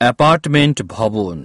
apartment Bhavan